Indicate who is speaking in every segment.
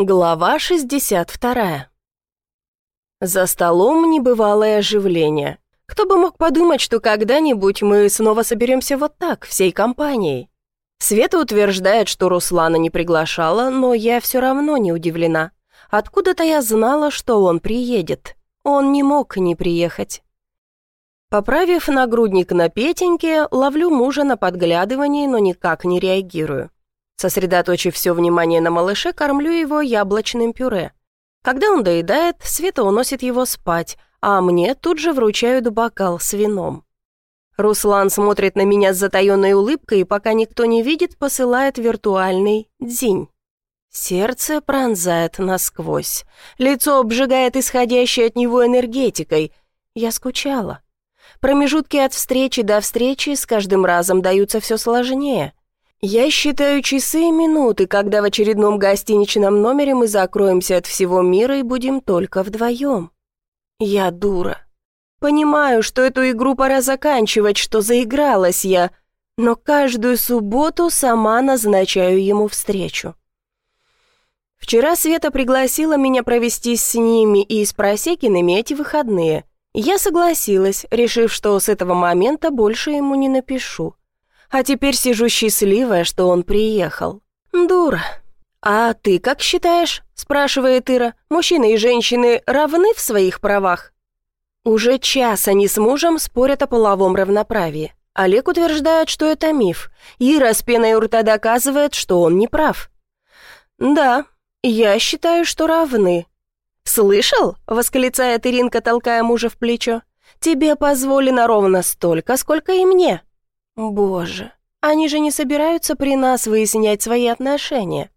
Speaker 1: Глава 62. За столом небывалое оживление. Кто бы мог подумать, что когда-нибудь мы снова соберемся вот так, всей компанией. Света утверждает, что Руслана не приглашала, но я все равно не удивлена. Откуда-то я знала, что он приедет. Он не мог не приехать. Поправив нагрудник на Петеньке, ловлю мужа на подглядывании, но никак не реагирую. Сосредоточив все внимание на малыше, кормлю его яблочным пюре. Когда он доедает, Света уносит его спать, а мне тут же вручают бокал с вином. Руслан смотрит на меня с затаенной улыбкой и, пока никто не видит, посылает виртуальный дзинь. Сердце пронзает насквозь. Лицо обжигает исходящей от него энергетикой. Я скучала. Промежутки от встречи до встречи с каждым разом даются все сложнее. Я считаю часы и минуты, когда в очередном гостиничном номере мы закроемся от всего мира и будем только вдвоем. Я дура. Понимаю, что эту игру пора заканчивать, что заигралась я, но каждую субботу сама назначаю ему встречу. Вчера Света пригласила меня провести с ними и с Просекиными эти выходные. Я согласилась, решив, что с этого момента больше ему не напишу а теперь сижу счастливая, что он приехал. Дура. «А ты как считаешь?» – спрашивает Ира. «Мужчины и женщины равны в своих правах?» Уже час они с мужем спорят о половом равноправии. Олег утверждает, что это миф. Ира с пеной у рта доказывает, что он не прав. «Да, я считаю, что равны». «Слышал?» – восклицает Иринка, толкая мужа в плечо. «Тебе позволено ровно столько, сколько и мне». Боже, они же не собираются при нас выяснять свои отношения.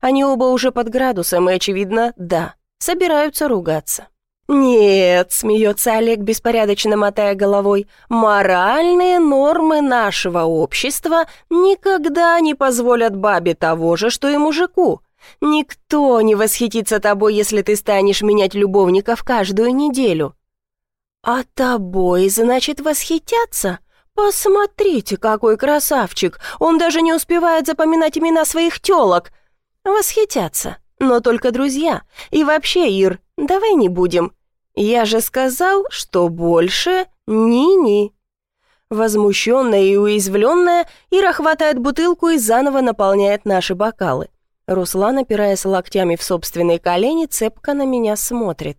Speaker 1: Они оба уже под градусом и, очевидно, да, собираются ругаться. «Нет», — смеется Олег, беспорядочно мотая головой, «моральные нормы нашего общества никогда не позволят бабе того же, что и мужику. Никто не восхитится тобой, если ты станешь менять любовников каждую неделю». «А тобой, значит, восхитятся?» «Посмотрите, какой красавчик! Он даже не успевает запоминать имена своих тёлок!» «Восхитятся, но только друзья. И вообще, Ир, давай не будем. Я же сказал, что больше ни-ни». Возмущенная и уязвленная, Ира хватает бутылку и заново наполняет наши бокалы. Руслан, опираясь локтями в собственные колени, цепко на меня смотрит.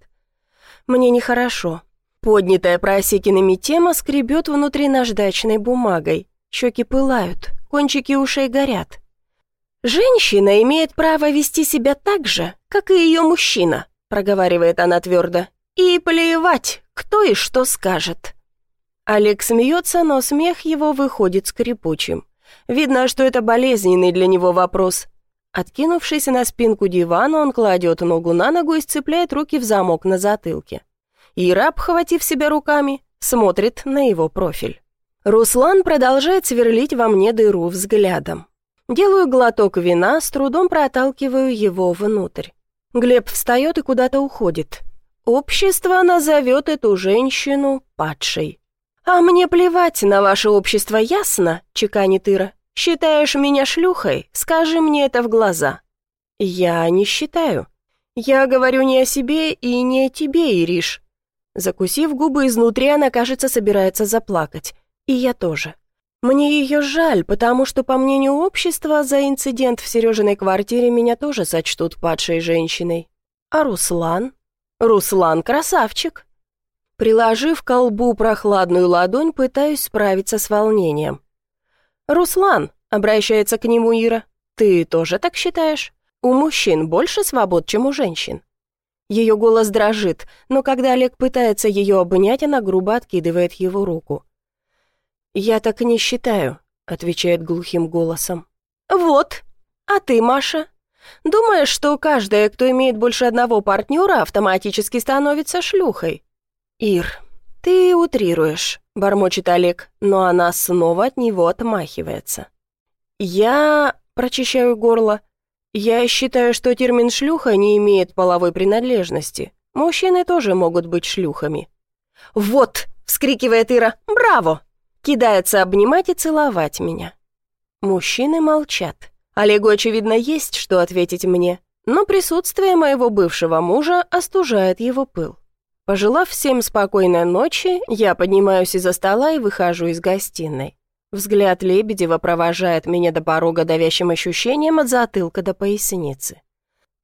Speaker 1: «Мне нехорошо. Поднятая просекинами тема скребет внутри наждачной бумагой. Щеки пылают, кончики ушей горят. «Женщина имеет право вести себя так же, как и ее мужчина», проговаривает она твердо. «И плевать, кто и что скажет». Олег смеется, но смех его выходит скрипучим. Видно, что это болезненный для него вопрос. Откинувшись на спинку дивана, он кладет ногу на ногу и сцепляет руки в замок на затылке. Ира, обхватив себя руками, смотрит на его профиль. Руслан продолжает сверлить во мне дыру взглядом. Делаю глоток вина, с трудом проталкиваю его внутрь. Глеб встает и куда-то уходит. Общество назовет эту женщину падшей. «А мне плевать на ваше общество, ясно?» — чеканит Ира. «Считаешь меня шлюхой? Скажи мне это в глаза». «Я не считаю. Я говорю не о себе и не о тебе, Ириш. Закусив губы изнутри, она, кажется, собирается заплакать. И я тоже. Мне ее жаль, потому что, по мнению общества, за инцидент в Сережиной квартире меня тоже сочтут падшей женщиной. А Руслан? Руслан красавчик. Приложив к колбу прохладную ладонь, пытаюсь справиться с волнением. «Руслан», — обращается к нему Ира, — «ты тоже так считаешь? У мужчин больше свобод, чем у женщин?» Ее голос дрожит, но когда Олег пытается ее обнять, она грубо откидывает его руку. «Я так не считаю», — отвечает глухим голосом. «Вот. А ты, Маша? Думаешь, что каждая, кто имеет больше одного партнера, автоматически становится шлюхой?» «Ир, ты утрируешь», — бормочет Олег, но она снова от него отмахивается. «Я...» — прочищаю горло. Я считаю, что термин «шлюха» не имеет половой принадлежности. Мужчины тоже могут быть шлюхами. «Вот!» — вскрикивает Ира. «Браво!» Кидается обнимать и целовать меня. Мужчины молчат. Олегу, очевидно, есть что ответить мне, Но присутствие моего бывшего мужа остужает его пыл. Пожелав всем спокойной ночи, я поднимаюсь из-за стола и выхожу из гостиной. Взгляд Лебедева провожает меня до порога давящим ощущением от затылка до поясницы.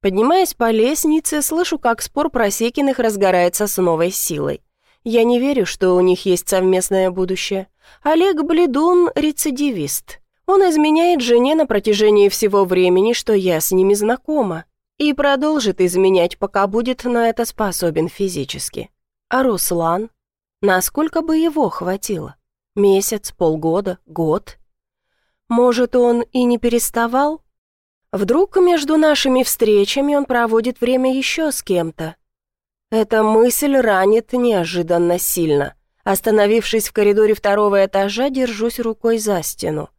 Speaker 1: Поднимаясь по лестнице, слышу, как спор Просекиных разгорается с новой силой. Я не верю, что у них есть совместное будущее. Олег Бледун – рецидивист. Он изменяет жене на протяжении всего времени, что я с ними знакома, и продолжит изменять, пока будет на это способен физически. А Руслан? Насколько бы его хватило? Месяц, полгода, год? Может, он и не переставал? Вдруг между нашими встречами он проводит время еще с кем-то. Эта мысль ранит неожиданно сильно. Остановившись в коридоре второго этажа, держусь рукой за стену.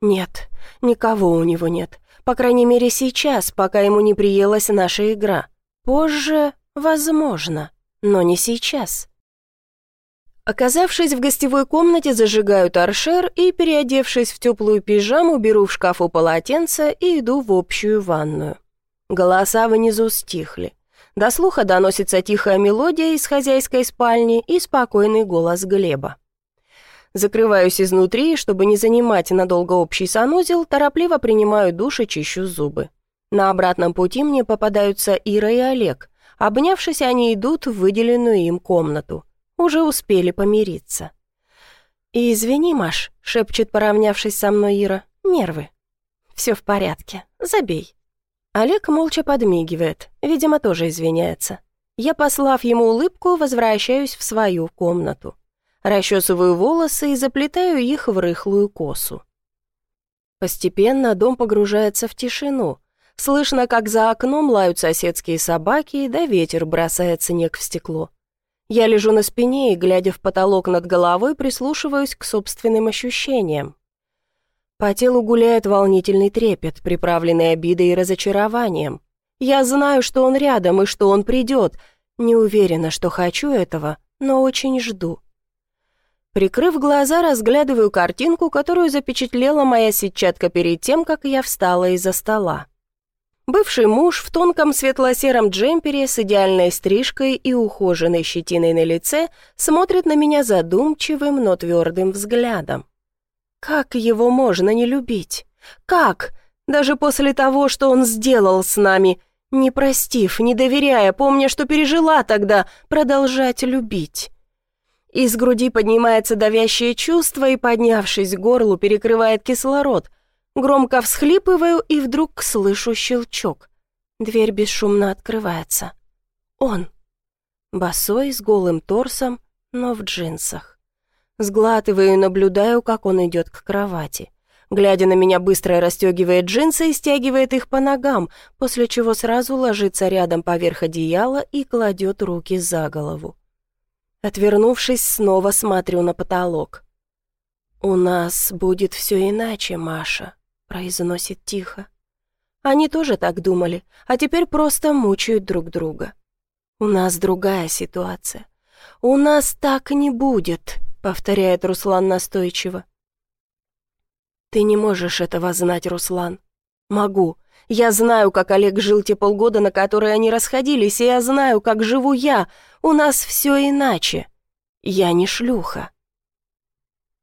Speaker 1: Нет, никого у него нет. По крайней мере сейчас, пока ему не приелась наша игра. Позже, возможно, но не сейчас. Оказавшись в гостевой комнате, зажигаю торшер и, переодевшись в теплую пижаму, беру в шкафу полотенце и иду в общую ванную. Голоса внизу стихли. До слуха доносится тихая мелодия из хозяйской спальни и спокойный голос Глеба. Закрываюсь изнутри, чтобы не занимать надолго общий санузел, торопливо принимаю душ и чищу зубы. На обратном пути мне попадаются Ира и Олег. Обнявшись, они идут в выделенную им комнату уже успели помириться. «И извини, Маш», — шепчет, поравнявшись со мной Ира, — «нервы». «Все в порядке, забей». Олег молча подмигивает, видимо, тоже извиняется. Я, послав ему улыбку, возвращаюсь в свою комнату. Расчесываю волосы и заплетаю их в рыхлую косу. Постепенно дом погружается в тишину. Слышно, как за окном лают соседские собаки, да ветер бросает снег в стекло. Я лежу на спине и, глядя в потолок над головой, прислушиваюсь к собственным ощущениям. По телу гуляет волнительный трепет, приправленный обидой и разочарованием. Я знаю, что он рядом и что он придет. Не уверена, что хочу этого, но очень жду. Прикрыв глаза, разглядываю картинку, которую запечатлела моя сетчатка перед тем, как я встала из-за стола. Бывший муж в тонком светло-сером джемпере с идеальной стрижкой и ухоженной щетиной на лице смотрит на меня задумчивым, но твердым взглядом. Как его можно не любить? Как? Даже после того, что он сделал с нами, не простив, не доверяя, помня, что пережила тогда, продолжать любить. Из груди поднимается давящее чувство и, поднявшись к горлу, перекрывает кислород – Громко всхлипываю и вдруг слышу щелчок. Дверь бесшумно открывается. Он. Босой, с голым торсом, но в джинсах. Сглатываю и наблюдаю, как он идет к кровати. Глядя на меня, быстро расстегивает джинсы и стягивает их по ногам, после чего сразу ложится рядом поверх одеяла и кладет руки за голову. Отвернувшись, снова смотрю на потолок. «У нас будет все иначе, Маша произносит тихо. Они тоже так думали, а теперь просто мучают друг друга. У нас другая ситуация. У нас так не будет, повторяет Руслан настойчиво. Ты не можешь этого знать, Руслан. Могу. Я знаю, как Олег жил те полгода, на которые они расходились, и я знаю, как живу я. У нас все иначе. Я не шлюха.